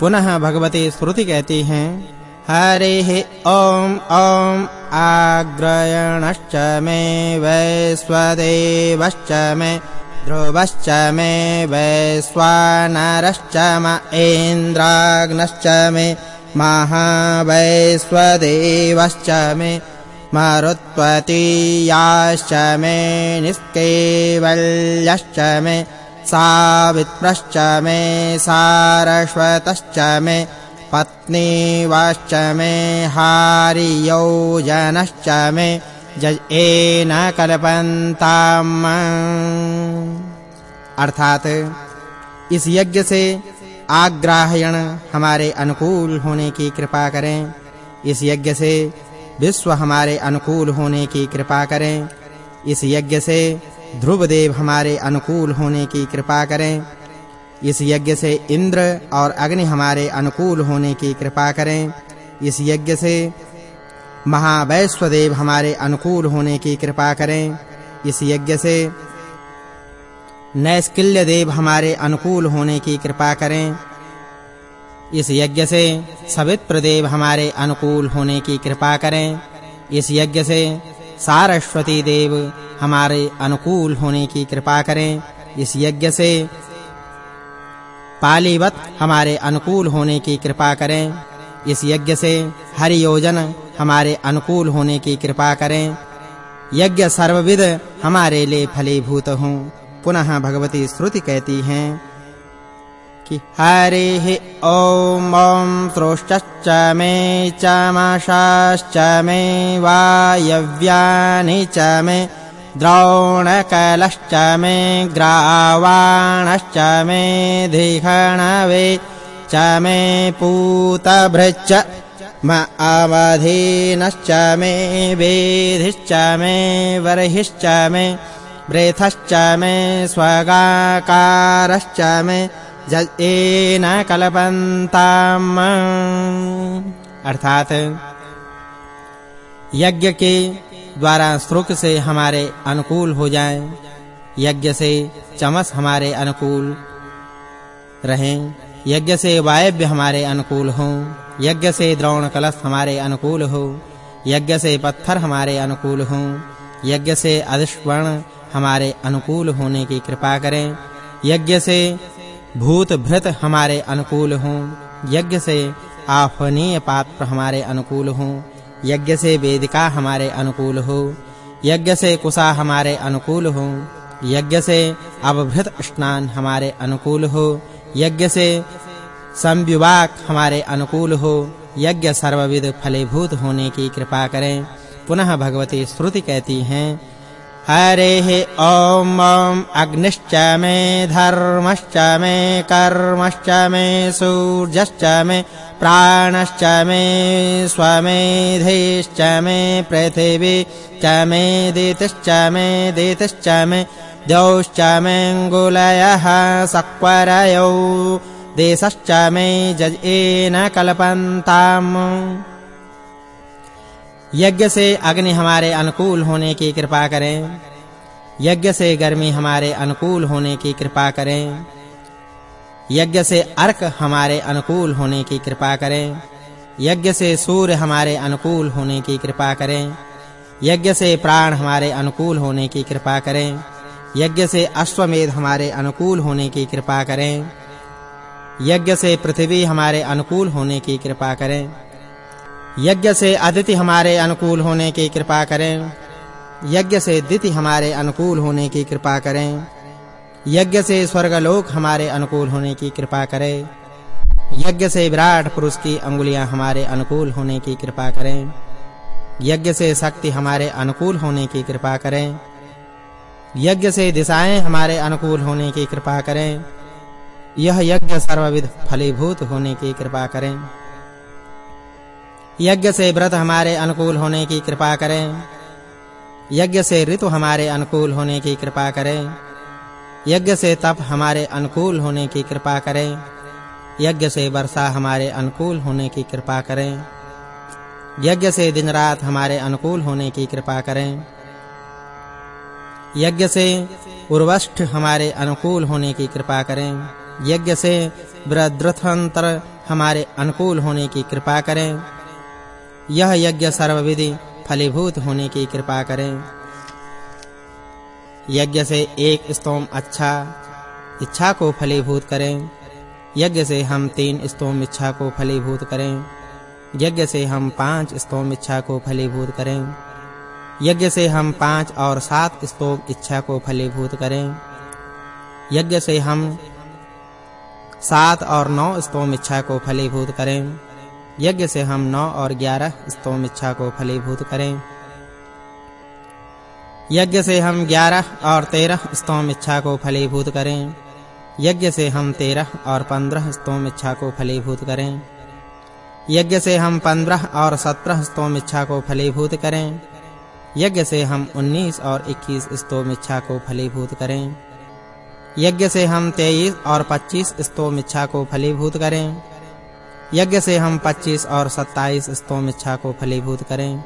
पुनः भगवती श्रुति कहती हैं, हरिः ॐ ॐ आग्रयणश्च मे वैश्वदेवश्च मे ध्रुवश्च मे वैश्वानरश्च म इन्द्राग्नश्च मे महावैश्वदेवश्च मे मरुत्वतीयाश्च मे निष्केवल्यश्च मे सावित्रश्च मे सारस्वतश्च मे पत्नीवाश्च मे हारियोजनश्च मे जयेन कल्पन्ताम्। अर्थात इस यज्ञ से आग्राहयण हमारे अनुकूल होने की कृपा करें। इस यज्ञ से विश्व हमारे अनुकूल होने की कृपा करें। इस यज्ञ से ध्रुव देव हमारे अनुकूल होने की कृपा करें। इस यज्ञ से इंद्र और अग्नि हमारे अनुकूल होने की कृपा करें। इस यज्ञ से महावैश्वदेव हमारे अनुकूल होने की कृपा करें। इस यज्ञ से नैष्किल्य देव हमारे अनुकूल होने की कृपा करें। इस यज्ञ से सवित्र देव हमारे अनुकूल होने की कृपा करें। इस यज्ञ से सारस्वती देव हमारे अनुकूल होने की कृपा करें। इस यज्ञ से पालीवत हमारे अनुकूल होने की कृपा करें। इस यज्ञ से हरि योजन हमारे अनुकूल होने की कृपा करें। यज्ञ सर्वविद हमारे लिए फलीभूत हो। पुनः भगवती श्रुति कहती हैं कि हरिः ॐ ॐ त्रोश्च मे च माशाश्च मे वायव्यानि च मे द्रोणकलश्च मे ग्रावाणश्च मे धिषणवे च मे पूतभृच्च म अवधीनश्च मे वेधिश्च मे वर्हिश्च मे व्रेथश्च मे स्वगाकारश्च मे जयेन कल्पन्ताम्। अर्थात यज्ञ के द्वारा श्रुक से हमारे अनुकूल हो जाएँ, यज्ञ से चमस हमारे अनुकूल रहें, यज्ञ से वायव्य हमारे अनुकूल हो, यज्ञ से द्रोण कलश हमारे अनुकूल हो, यज्ञ से पत्थर हमारे अनुकूल हो, यज्ञ से अधिष्वर्ण हमारे अनुकूल होने की कृपा करें, यज्ञ से भूत भृत हमारे अनुकूल हो, यज्ञ से आह्वनीय पात्र हमारे अनुकूल हो यज्ञ से वेदिका हमारे अनुकूल हो। यज्ञ से कुसा हमारे अनुकूल हो। यज्ञ से अवभृत स्नान हमारे अनुकूल हो। यज्ञ से संविवाक हमारे अनुकूल हो। यज्ञ सर्वविध फलीभूत होने की कृपा करें। पुनः भगवती श्रुति कहती हैं हरेः ॐ अग्निश्च मे धर्मश्च मे कर्मश्च मे सूर्यश्च मे प्राणश्च मे स्वमेधेश्च मे पृथिवी च मे दितिश्च मे दितिश्च मे द्यौश्च मेऽङ्गुलयः सक्वरयौ देशश्च मे जजेन कल्पन्ताम् यज्ञ से अग्नि हमारे अनुकूल होने की कृपा करें। यज्ञ से गर्मी हमारे अनुकूल होने की कृपा करें। यज्ञ से अर्क हमारे अनुकूल होने की कृपा करें। यज्ञ से सूर्य हमारे अनुकूल होने की कृपा करें। यज्ञ से प्राण हमारे अनुकूल होने की कृपा करें। यज्ञ से अश्वमेध हमारे अनुकूल होने की कृपा करें। यज्ञ से पृथ्वी हमारे अनुकूल होने की कृपा करें। यज्ञ से अदिति हमारे अनुकूल होने की कृपा करें। यज्ञ से दिति हमारे अनुकूल होने की कृपा करें। यज्ञ से स्वर्गलोक हमारे अनुकूल होने की कृपा करें। यज्ञ से विराट पुरुष की अंगुलियाँ हमारे अनुकूल होने की कृपा करें। यज्ञ से शक्ति हमारे अनुकूल होने की कृपा करें। यज्ञ से दिशाएँ हमारे अनुकूल होने की कृपा करें। यह यज्ञ सर्वविध फलीभूत होने की कृपा करें। यज्ञ से व्रत हमारे अनुकूल होने की कृपा करें। यज्ञ से ऋतु हमारे अनुकूल होने की कृपा करें। यज्ञ से तप हमारे अनुकूल होने की कृपा करें। यज्ञ से वर्षा हमारे अनुकूल होने की कृपा करें। यज्ञ से दिन रात हमारे अनुकूल होने की कृपा करें। यज्ञ से उर्वष्ठ हमारे अनुकूल होने की कृपा करें। यज्ञ से वृद्रथंतर हमारे अनुकूल होने की कृपा करें। यह यज्ञ सर्वविधि फलीभूत होने की कृपा करें। यज्ञ से एक स्तोम अच्छा इच्छा को फलीभूत करें। यज्ञ से हम तीन स्तोम इच्छा को फलीभूत करें। यज्ञ से हम पाँच स्तोम इच्छा को फलीभूत करें। यज्ञ से हम पाँच और सात स्तोम इच्छा को फलीभूत करें। यज्ञ से हम सात और नौ स्तोम इच्छा को फलीभूत करें। यज्ञ से हम नौ और ग्यारह स्तोम इच्छा को फलीभूत करें। यज्ञ से हम ग्यारह और तेरह स्तोम इच्छा को फलीभूत करें। यज्ञ से हम तेरह और पंद्रह स्तोम इच्छा को फलीभूत करें। यज्ञ से हम पंद्रह और सत्रह स्तोम इच्छा को फलीभूत करें। यज्ञ से हम उन्नीस और इक्कीस स्तोम इच्छा को फलीभूत करें। यज्ञ से हम 23 और 25 स्तोम इच्छा को फलीभूत करें। यज्ञ से हम 25 और 27 स्तोम इच्छा को फलीभूत करें।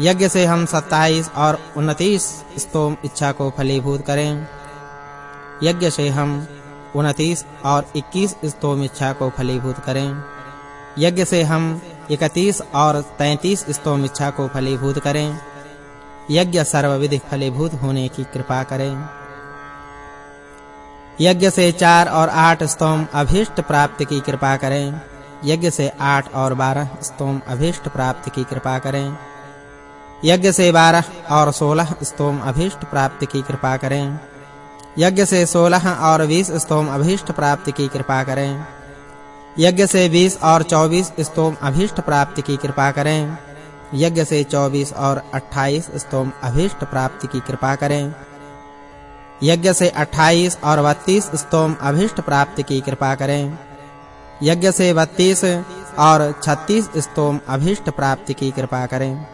यज्ञ से हम 27 और 29 स्तोम इच्छा को फलीभूत करें। यज्ञ से हम 29 और 21 स्तोम इच्छा को फलीभूत करें। यज्ञ से हम 31 और 33 स्तोम इच्छा को फलीभूत करें। यज्ञ सर्वविधि फलीभूत होने की कृपा करें। यज्ञ से चार और आठ स्तोम अभीष्ट प्राप्ति की कृपा करें। यज्ञ से आठ और बारह स्तोम अभीष्ट प्राप्ति की कृपा करें। यज्ञ से बारह और सोलह स्तोम अभीष्ट प्राप्ति की कृपा करें। यज्ञ से सोलह और बीस स्तोम अभीष्ट प्राप्ति की कृपा करें। यज्ञ से बीस और चौबीस स्तोम अभीष्ट प्राप्ति की कृपा करें। यज्ञ से चौबीस और अट्ठाईस स्तोम अभीष्ट प्राप्ति की कृपा करें। यज्ञ से 28 और 32 स्तोम अभिष्ट प्राप्ति की कृपा करें। यज्ञ से 32 और 36 स्तोम अभिष्ट प्राप्ति की कृपा करें।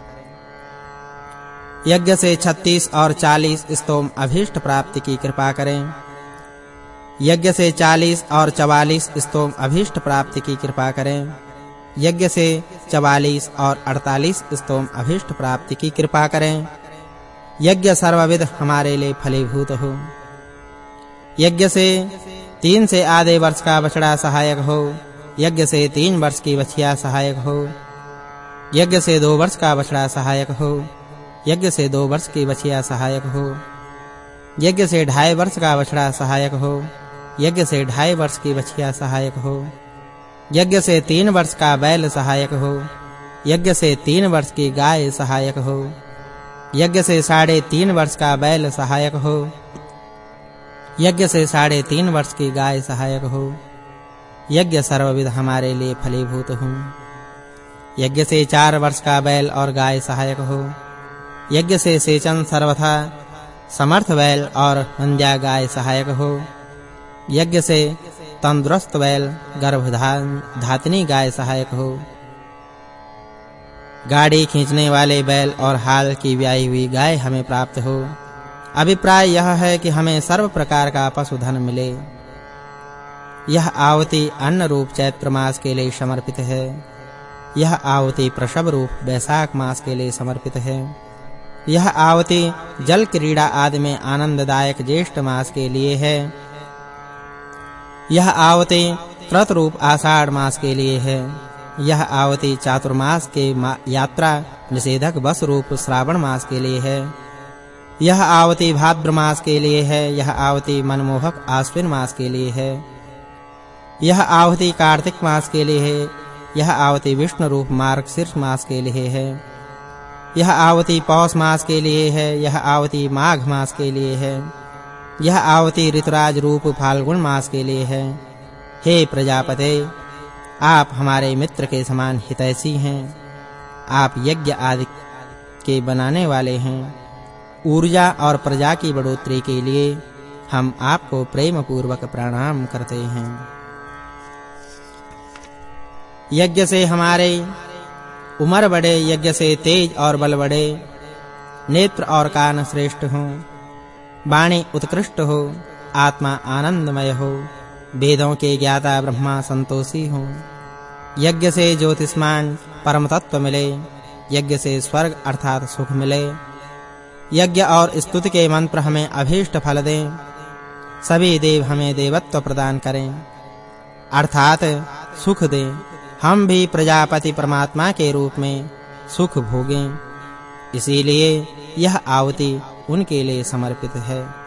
यज्ञ से 36 और 40 स्तोम अभिष्ट प्राप्ति की कृपा करें। यज्ञ से 40 और 44 स्तोम अभिष्ट प्राप्ति की कृपा करें। यज्ञ से 44 और 48 स्तोम अभिष्ट प्राप्ति की कृपा करें। यज्ञ सर्वविध हमारे लिए फलीभूत हो। यज्ञ से तीन से आधे वर्ष का बछड़ा सहायक हो। यज्ञ से तीन वर्ष की बछिया सहायक हो। यज्ञ से दो वर्ष का बछड़ा सहायक हो। यज्ञ से दो वर्ष की बछिया सहायक हो। यज्ञ से ढाई वर्ष का बछड़ा सहायक हो। यज्ञ से ढाई वर्ष की बछिया सहायक हो। यज्ञ से तीन वर्ष का बैल सहायक हो। यज्ञ से तीन वर्ष की गाय सहायक हो। यज्ञ से साढ़े तीन वर्ष का बैल सहायक हो। यज्ञ से साढ़े तीन वर्ष की गाय सहायक हो। यज्ञ सर्वविध हमारे लिए फलीभूत हो। यज्ञ से चार वर्ष का बैल और गाय सहायक हो। यज्ञ से सेचन सर्वथा समर्थ बैल और मंद्या गाय सहायक हो। यज्ञ से तंदुरुस्त बैल गर्भधान धातनी गाय सहायक हो। गाड़ी खींचने वाले बैल और हाल की ब्याई हुई गाय हमें प्राप्त हो। अभिप्राय यह है कि हमें सर्व प्रकार का पशुधन मिले। यह आवती अन्न रूप चैत्र मास के लिए समर्पित है। यह आवती प्रसव रूप वैशाख मास के लिए समर्पित है। यह आवती जल क्रीड़ा आदि में आनंददायक ज्येष्ठ मास के लिए है। यह आवती त्रत रूप आषाढ़ मास के लिए है। यह आवती चातुर्मास के यात्रा निषेधक बस रूप श्रावण मास के लिए है। यह आवती भाद्र मास के लिए है, यह आवती मनमोहक आश्विन मास के लिए है। यह आवती कार्तिक मास के लिए है, यह आवती विष्णु रूप मार्गशीर्ष मास के लिए है। यह आवती पौष मास के लिए है, यह आवती माघ मास के लिए है। यह आवती ऋतुराज रूप फाल्गुन मास के लिए है। हे प्रजापते आप हमारे मित्र के समान हितैषी हैं। आप यज्ञ आदि के बनाने वाले हैं। ऊर्जा और प्रजा की बढ़ोतरी के लिए हम आपको प्रेम पूर्वक प्रणाम करते हैं। यज्ञ से हमारे उम्र बड़े यज्ञ से तेज और बल बड़े नेत्र और कान श्रेष्ठ हो, वाणी उत्कृष्ट हो, आत्मा आनंदमय हो। वेदों के ज्ञाता ब्रह्मा संतोषी हो। यज्ञ से ज्योतिष्मान परम तत्व मिले, यज्ञ से स्वर्ग अर्थात सुख मिले। यज्ञ और स्तुति के मंत्र हमें अभीष्ट फल दें, सभी देव हमें देवत्व प्रदान करें। अर्थात सुख दें, हम भी प्रजापति परमात्मा के रूप में सुख भोगें। इसीलिए यह आवती उनके लिए समर्पित है।